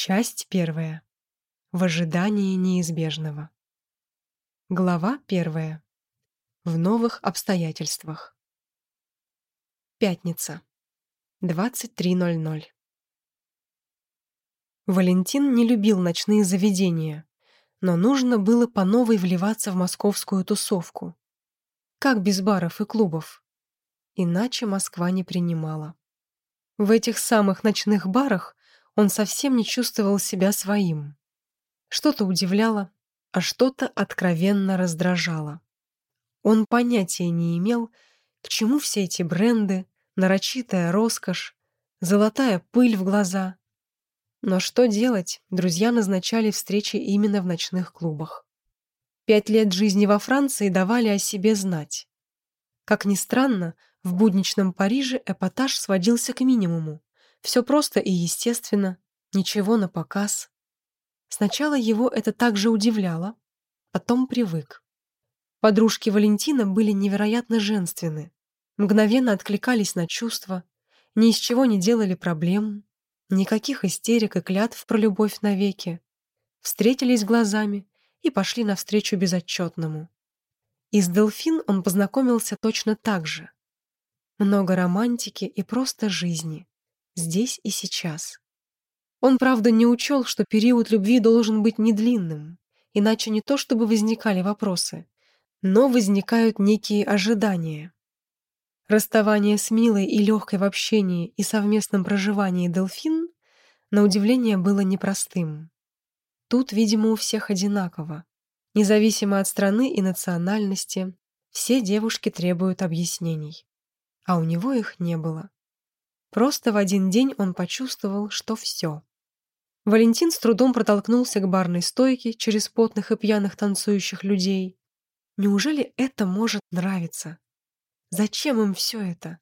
Часть первая. В ожидании неизбежного. Глава первая. В новых обстоятельствах. Пятница. 23.00. Валентин не любил ночные заведения, но нужно было по новой вливаться в московскую тусовку. Как без баров и клубов? Иначе Москва не принимала. В этих самых ночных барах он совсем не чувствовал себя своим. Что-то удивляло, а что-то откровенно раздражало. Он понятия не имел, к чему все эти бренды, нарочитая роскошь, золотая пыль в глаза. Но что делать, друзья назначали встречи именно в ночных клубах. Пять лет жизни во Франции давали о себе знать. Как ни странно, в будничном Париже эпатаж сводился к минимуму. Все просто и естественно, ничего на показ. Сначала его это также удивляло, потом привык. Подружки Валентина были невероятно женственны, мгновенно откликались на чувства, ни из чего не делали проблем, никаких истерик и клятв про любовь навеки. Встретились глазами и пошли навстречу безотчетному. И с Делфин он познакомился точно так же. Много романтики и просто жизни здесь и сейчас. Он, правда, не учел, что период любви должен быть недлинным, иначе не то чтобы возникали вопросы, но возникают некие ожидания. Расставание с Милой и легкой в общении и совместном проживании Делфин, на удивление, было непростым. Тут, видимо, у всех одинаково. Независимо от страны и национальности, все девушки требуют объяснений. А у него их не было. Просто в один день он почувствовал, что все. Валентин с трудом протолкнулся к барной стойке через потных и пьяных танцующих людей. Неужели это может нравиться? Зачем им все это?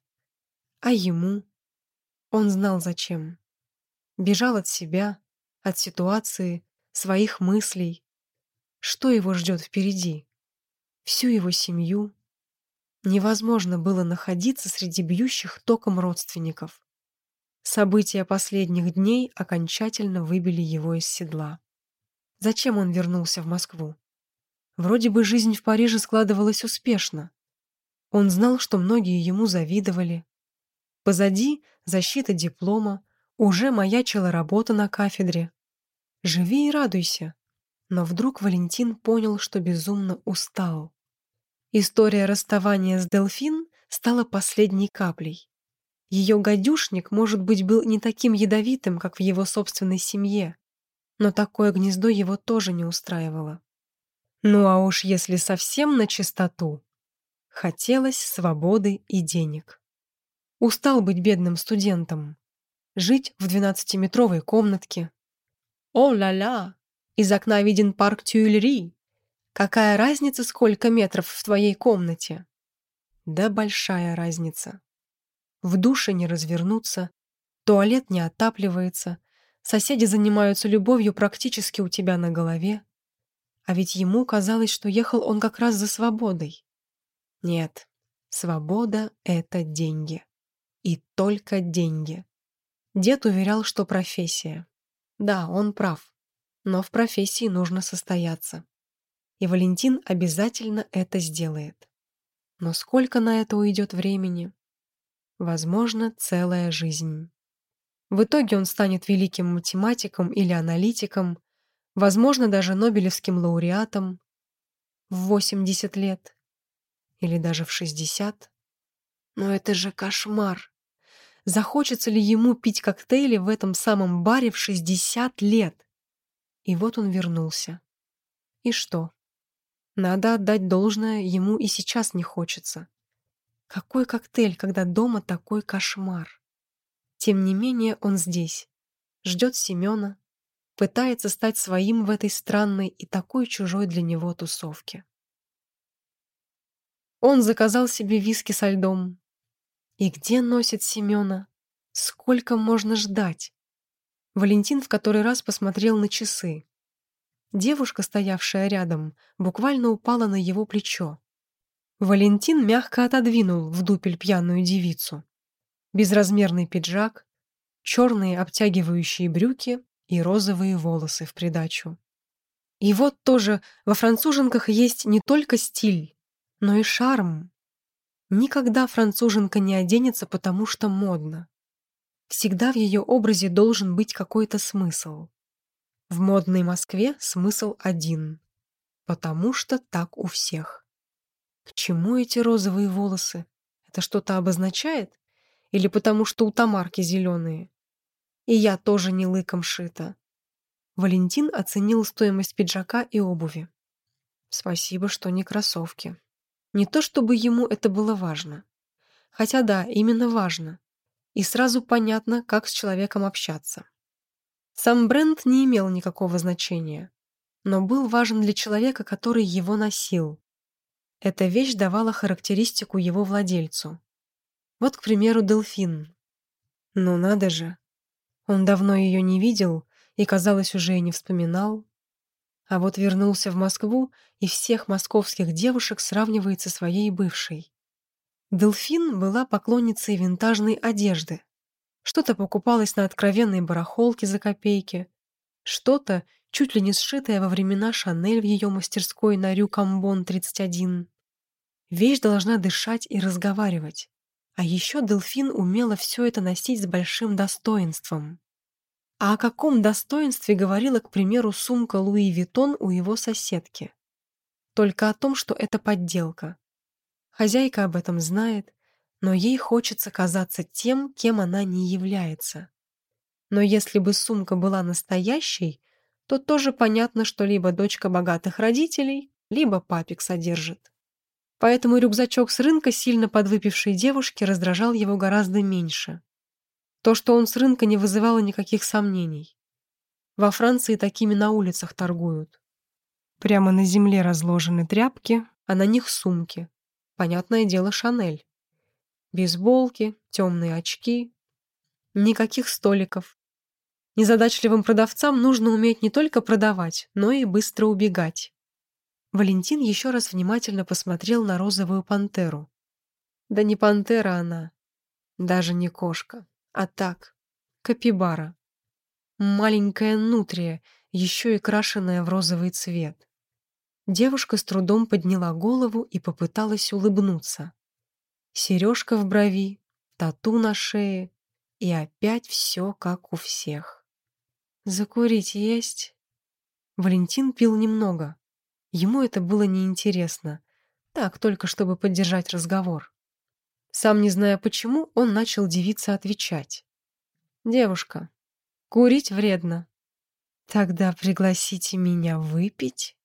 А ему? Он знал зачем. Бежал от себя, от ситуации, своих мыслей. Что его ждет впереди? Всю его семью, Невозможно было находиться среди бьющих током родственников. События последних дней окончательно выбили его из седла. Зачем он вернулся в Москву? Вроде бы жизнь в Париже складывалась успешно. Он знал, что многие ему завидовали. Позади защита диплома, уже маячила работа на кафедре. Живи и радуйся. Но вдруг Валентин понял, что безумно устал. История расставания с Делфин стала последней каплей. Ее гадюшник, может быть, был не таким ядовитым, как в его собственной семье, но такое гнездо его тоже не устраивало. Ну а уж если совсем на чистоту, хотелось свободы и денег. Устал быть бедным студентом, жить в двенадцатиметровой комнатке. О-ля-ля! Из окна виден парк Тюильри, Какая разница, сколько метров в твоей комнате? Да большая разница. В душе не развернуться, туалет не отапливается, соседи занимаются любовью практически у тебя на голове. А ведь ему казалось, что ехал он как раз за свободой. Нет, свобода — это деньги. И только деньги. Дед уверял, что профессия. Да, он прав. Но в профессии нужно состояться и Валентин обязательно это сделает. Но сколько на это уйдет времени? Возможно, целая жизнь. В итоге он станет великим математиком или аналитиком, возможно, даже Нобелевским лауреатом в 80 лет или даже в 60. Но это же кошмар. Захочется ли ему пить коктейли в этом самом баре в 60 лет? И вот он вернулся. И что? Надо отдать должное, ему и сейчас не хочется. Какой коктейль, когда дома такой кошмар? Тем не менее он здесь, ждет Семена, пытается стать своим в этой странной и такой чужой для него тусовке. Он заказал себе виски со льдом. И где носит Семена? Сколько можно ждать? Валентин в который раз посмотрел на часы. Девушка, стоявшая рядом, буквально упала на его плечо. Валентин мягко отодвинул в дупель пьяную девицу. Безразмерный пиджак, черные обтягивающие брюки и розовые волосы в придачу. И вот тоже во француженках есть не только стиль, но и шарм. Никогда француженка не оденется, потому что модно. Всегда в ее образе должен быть какой-то смысл. В модной Москве смысл один. Потому что так у всех. К чему эти розовые волосы? Это что-то обозначает? Или потому что у Тамарки зеленые? И я тоже не лыком шита. Валентин оценил стоимость пиджака и обуви. Спасибо, что не кроссовки. Не то чтобы ему это было важно. Хотя да, именно важно. И сразу понятно, как с человеком общаться. Сам бренд не имел никакого значения, но был важен для человека, который его носил. Эта вещь давала характеристику его владельцу. Вот, к примеру, дельфин. Ну надо же. Он давно ее не видел и, казалось, уже и не вспоминал. А вот вернулся в Москву и всех московских девушек сравнивает со своей бывшей. Дельфин была поклонницей винтажной одежды. Что-то покупалось на откровенной барахолке за копейки, что-то, чуть ли не сшитое во времена Шанель в ее мастерской на Рю Камбон 31. Вещь должна дышать и разговаривать. А еще Дельфин умела все это носить с большим достоинством. А о каком достоинстве говорила, к примеру, сумка Луи Виттон у его соседки? Только о том, что это подделка. Хозяйка об этом знает, но ей хочется казаться тем, кем она не является. Но если бы сумка была настоящей, то тоже понятно, что либо дочка богатых родителей, либо папик содержит. Поэтому рюкзачок с рынка сильно подвыпившей девушки раздражал его гораздо меньше. То, что он с рынка, не вызывало никаких сомнений. Во Франции такими на улицах торгуют. Прямо на земле разложены тряпки, а на них сумки. Понятное дело, Шанель. Бейсболки, темные очки. Никаких столиков. Незадачливым продавцам нужно уметь не только продавать, но и быстро убегать. Валентин еще раз внимательно посмотрел на розовую пантеру. Да не пантера она, даже не кошка. А так, капибара. Маленькая нутрия, еще и крашенная в розовый цвет. Девушка с трудом подняла голову и попыталась улыбнуться. Сережка в брови, тату на шее, и опять все как у всех. «Закурить есть?» Валентин пил немного. Ему это было неинтересно. Так, только чтобы поддержать разговор. Сам не зная почему, он начал девице отвечать. «Девушка, курить вредно. Тогда пригласите меня выпить?»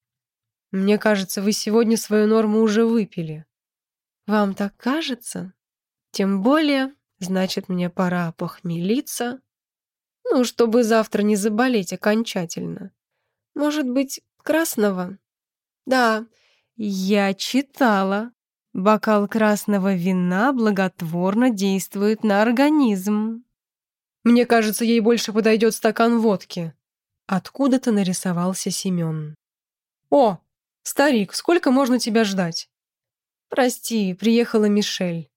«Мне кажется, вы сегодня свою норму уже выпили». «Вам так кажется? Тем более, значит, мне пора похмелиться. Ну, чтобы завтра не заболеть окончательно. Может быть, красного?» «Да, я читала. Бокал красного вина благотворно действует на организм. Мне кажется, ей больше подойдет стакан водки. Откуда-то нарисовался Семен. О, старик, сколько можно тебя ждать? Прости, приехала Мишель.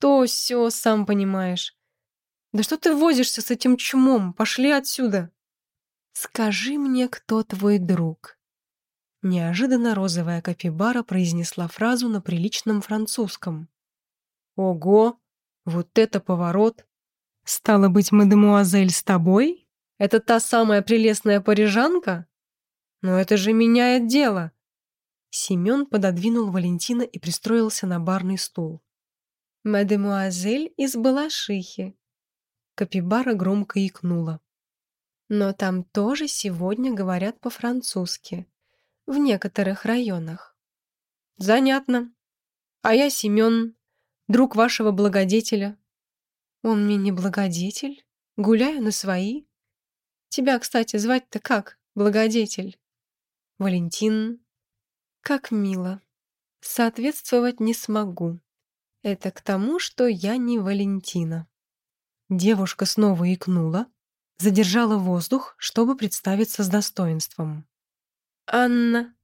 То все, сам понимаешь. Да что ты возишься с этим чумом? Пошли отсюда. Скажи мне, кто твой друг? Неожиданно розовая капибара произнесла фразу на приличном французском. «Ого! Вот это поворот! Стало быть, мадемуазель с тобой? Это та самая прелестная парижанка? Но это же меняет дело!» Семен пододвинул Валентина и пристроился на барный стул. «Мадемуазель из Балашихи!» Капибара громко икнула. «Но там тоже сегодня говорят по-французски в некоторых районах. Занятно. А я Семен, друг вашего благодетеля. Он мне не благодетель, гуляю на свои. Тебя, кстати, звать-то как, благодетель? Валентин. Как мило. Соответствовать не смогу. Это к тому, что я не Валентина. Девушка снова икнула, задержала воздух, чтобы представиться с достоинством. «Анна,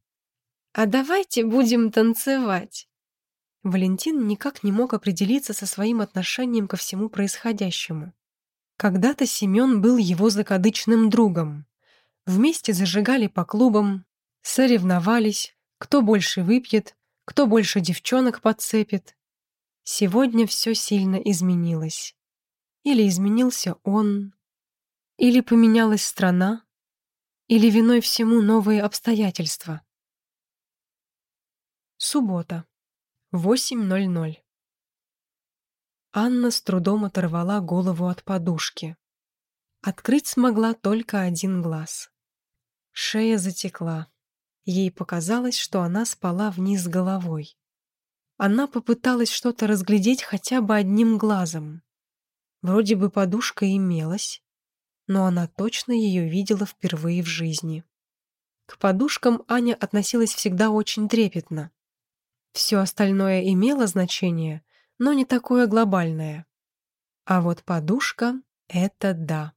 а давайте будем танцевать!» Валентин никак не мог определиться со своим отношением ко всему происходящему. Когда-то Семен был его закадычным другом. Вместе зажигали по клубам, соревновались, кто больше выпьет, кто больше девчонок подцепит. Сегодня все сильно изменилось. Или изменился он, или поменялась страна, или виной всему новые обстоятельства. Суббота. 8.00. Анна с трудом оторвала голову от подушки. Открыть смогла только один глаз. Шея затекла. Ей показалось, что она спала вниз головой. Она попыталась что-то разглядеть хотя бы одним глазом. Вроде бы подушка имелась, но она точно ее видела впервые в жизни. К подушкам Аня относилась всегда очень трепетно. Все остальное имело значение, но не такое глобальное. А вот подушка — это да.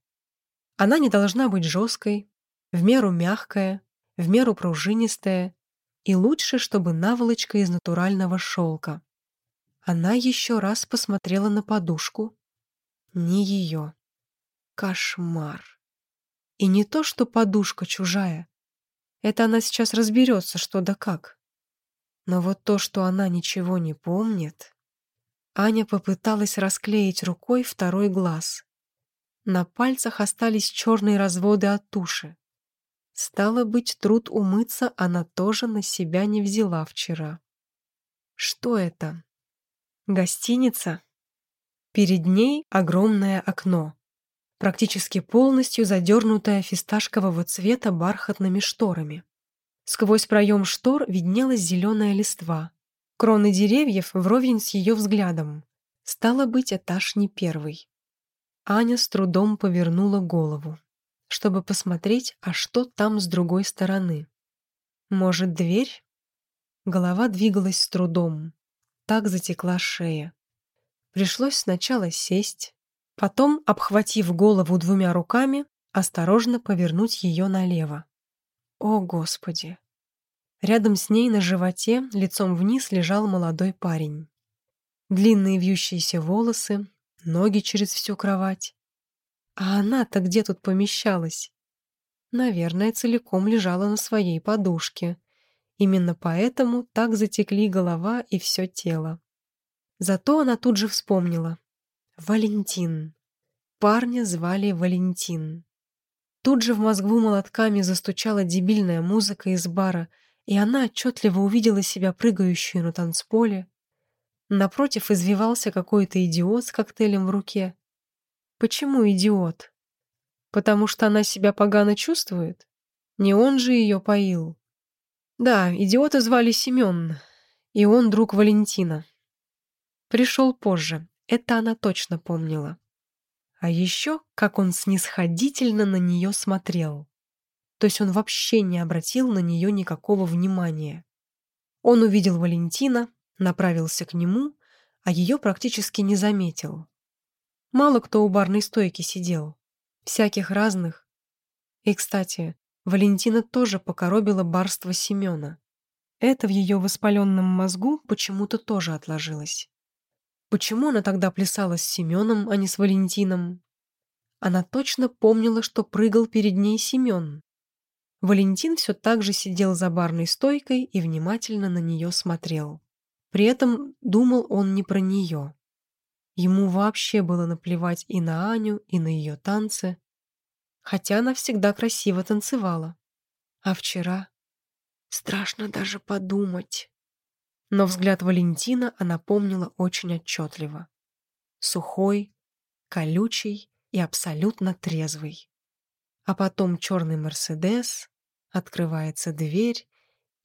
Она не должна быть жесткой, в меру мягкая, в меру пружинистая, и лучше, чтобы наволочка из натурального шелка. Она еще раз посмотрела на подушку. Не ее. Кошмар. И не то, что подушка чужая. Это она сейчас разберется, что да как. Но вот то, что она ничего не помнит... Аня попыталась расклеить рукой второй глаз. На пальцах остались черные разводы от туши. Стало быть, труд умыться она тоже на себя не взяла вчера. Что это? Гостиница? Перед ней огромное окно практически полностью задернутая фисташкового цвета бархатными шторами. Сквозь проем штор виднелась зеленая листва. Кроны деревьев вровень с ее взглядом. Стало быть, этаж не первый. Аня с трудом повернула голову, чтобы посмотреть, а что там с другой стороны. Может, дверь? Голова двигалась с трудом. Так затекла шея. Пришлось сначала сесть, Потом, обхватив голову двумя руками, осторожно повернуть ее налево. О, Господи! Рядом с ней на животе, лицом вниз, лежал молодой парень. Длинные вьющиеся волосы, ноги через всю кровать. А она-то где тут помещалась? Наверное, целиком лежала на своей подушке. Именно поэтому так затекли голова и все тело. Зато она тут же вспомнила. Валентин. Парня звали Валентин. Тут же в мозгу молотками застучала дебильная музыка из бара, и она отчетливо увидела себя прыгающую на танцполе. Напротив извивался какой-то идиот с коктейлем в руке. Почему идиот? Потому что она себя погано чувствует? Не он же ее поил. Да, идиота звали Семен, и он друг Валентина. Пришел позже, это она точно помнила. А еще, как он снисходительно на нее смотрел. То есть он вообще не обратил на нее никакого внимания. Он увидел Валентина, направился к нему, а ее практически не заметил. Мало кто у барной стойки сидел. Всяких разных. И, кстати, Валентина тоже покоробила барство Семена. Это в ее воспаленном мозгу почему-то тоже отложилось. Почему она тогда плясала с Семеном, а не с Валентином? Она точно помнила, что прыгал перед ней Семен. Валентин все так же сидел за барной стойкой и внимательно на нее смотрел. При этом думал он не про нее. Ему вообще было наплевать и на Аню, и на ее танцы. Хотя она всегда красиво танцевала. А вчера... Страшно даже подумать. Но взгляд Валентина она помнила очень отчетливо. Сухой, колючий и абсолютно трезвый. А потом черный Мерседес, открывается дверь,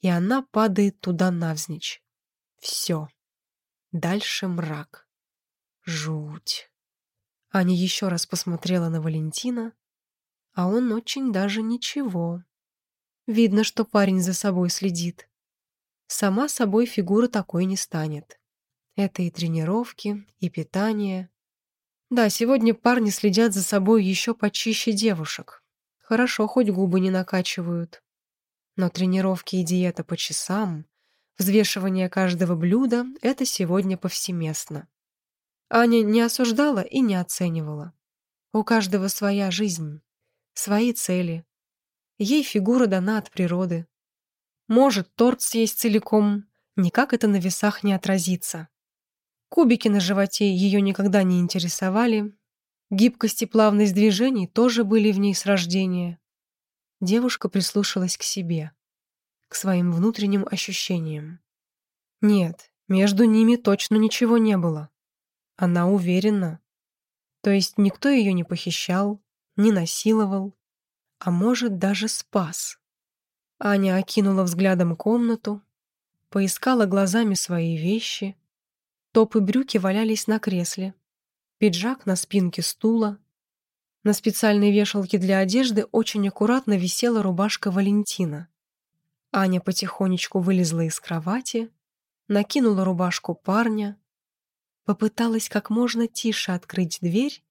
и она падает туда навзничь. Все. Дальше мрак. Жуть. Аня еще раз посмотрела на Валентина, а он очень даже ничего. Видно, что парень за собой следит. Сама собой фигура такой не станет. Это и тренировки, и питание. Да, сегодня парни следят за собой еще почище девушек. Хорошо, хоть губы не накачивают. Но тренировки и диета по часам, взвешивание каждого блюда — это сегодня повсеместно. Аня не осуждала и не оценивала. У каждого своя жизнь, свои цели. Ей фигура дана от природы. Может торт съесть целиком, никак это на весах не отразится. Кубики на животе ее никогда не интересовали. Гибкость и плавность движений тоже были в ней с рождения. Девушка прислушалась к себе, к своим внутренним ощущениям. Нет, между ними точно ничего не было. Она уверена. То есть никто ее не похищал, не насиловал, а может, даже спас. Аня окинула взглядом комнату, поискала глазами свои вещи, Топ и брюки валялись на кресле. Пиджак на спинке стула. На специальной вешалке для одежды очень аккуратно висела рубашка Валентина. Аня потихонечку вылезла из кровати, накинула рубашку парня, попыталась как можно тише открыть дверь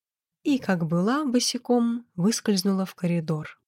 и, как была босиком, выскользнула в коридор.